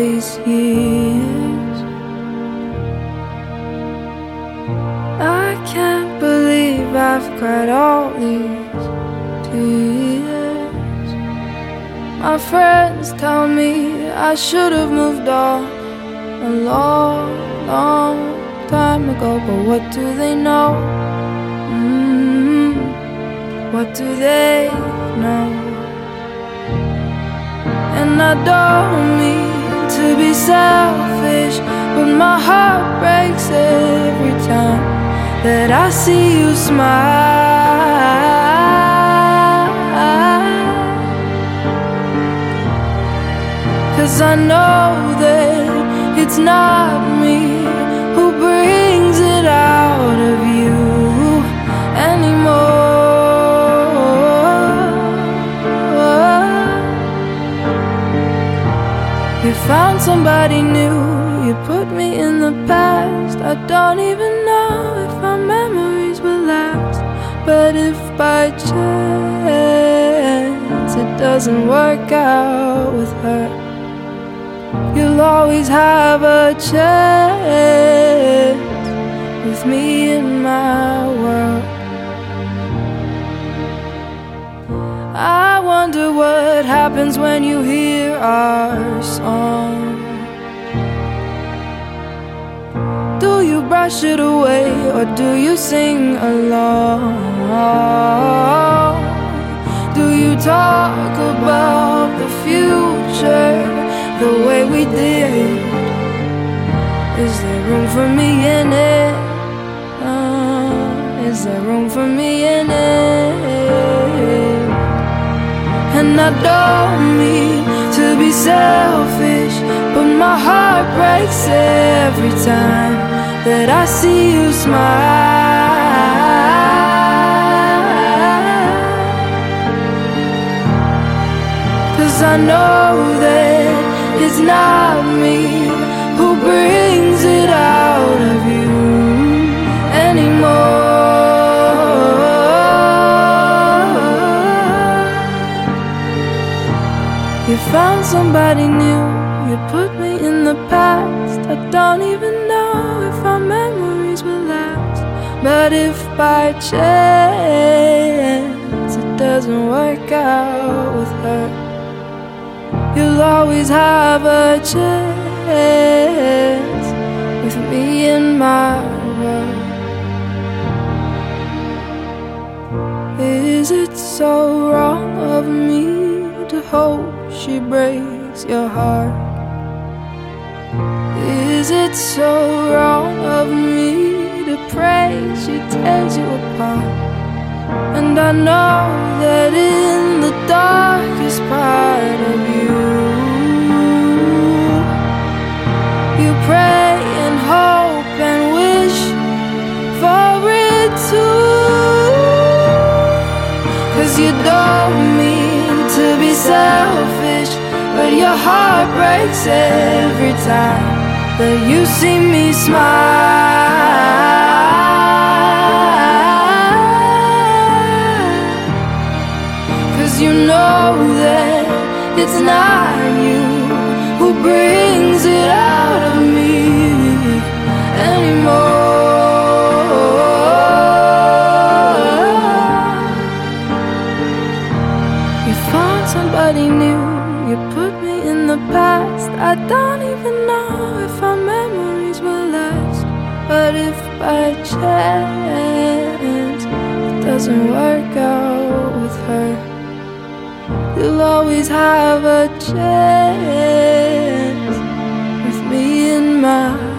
these years. I can't believe I've cried all these tears. My friends tell me I should have moved on a long, long time ago, but what do they know? Mm, what do they know? And I don't mean to be selfish, but my heart breaks every time that I see you smile. Cause I know that it's not me You found somebody new, you put me in the past. I don't even know if our memories will last. But if by chance it doesn't work out with her, you'll always have a chance with me in my world. I wonder what happens when you hear our song. Do you brush it away or do you sing along? Do you talk about the future the way we did? Is there room for me in it? Uh, is there room for me in it? Don't mean to be selfish, but my heart breaks every time that I see you smile. Cause I know that it's not me who brings it out of you somebody new, you put me in the past. I don't even know if our memories will last. But if by chance it doesn't work out with her, you'll always have a chance with me in my world. Is it so wrong of me to hope she breaks your heart? Is it so wrong of me to pray she tears you apart? And I know that in heart breaks every time that you see me smile. Cause you know that it's not you who brings it out of me I don't even know if our memories will last. But if by chance it doesn't work out with her, you'll always have a chance with me in my.